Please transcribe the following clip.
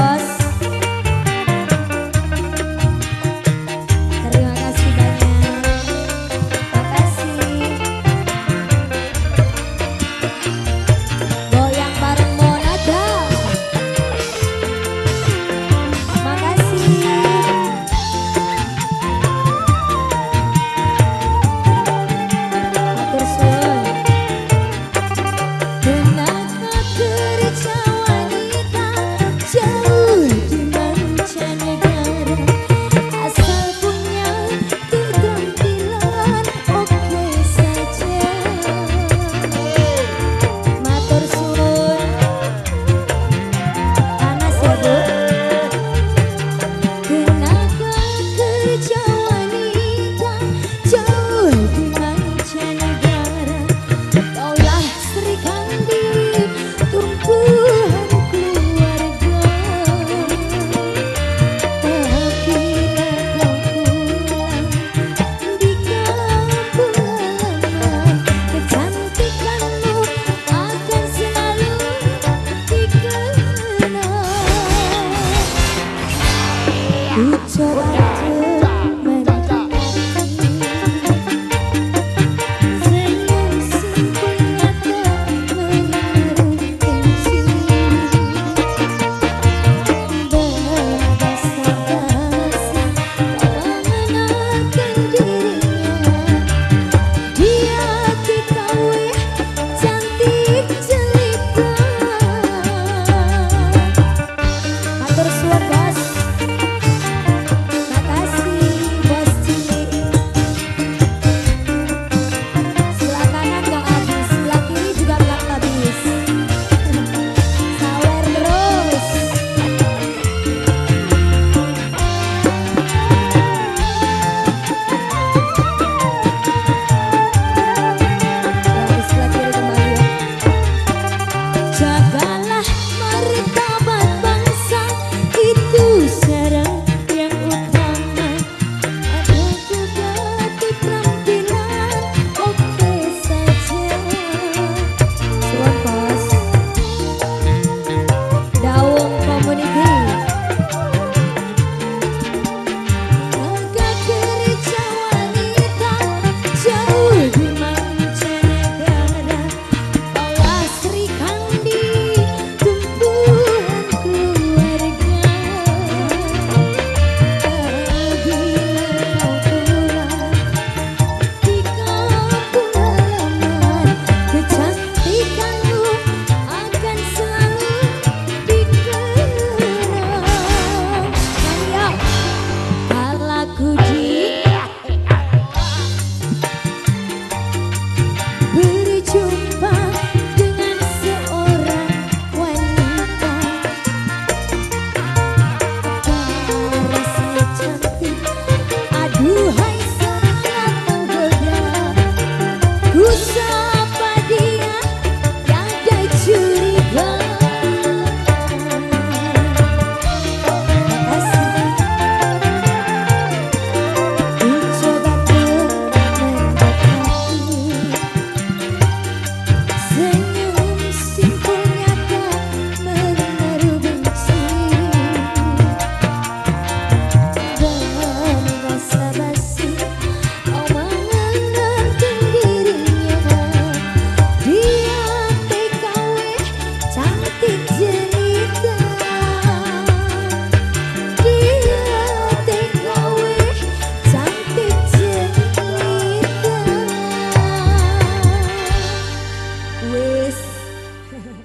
você. Good job.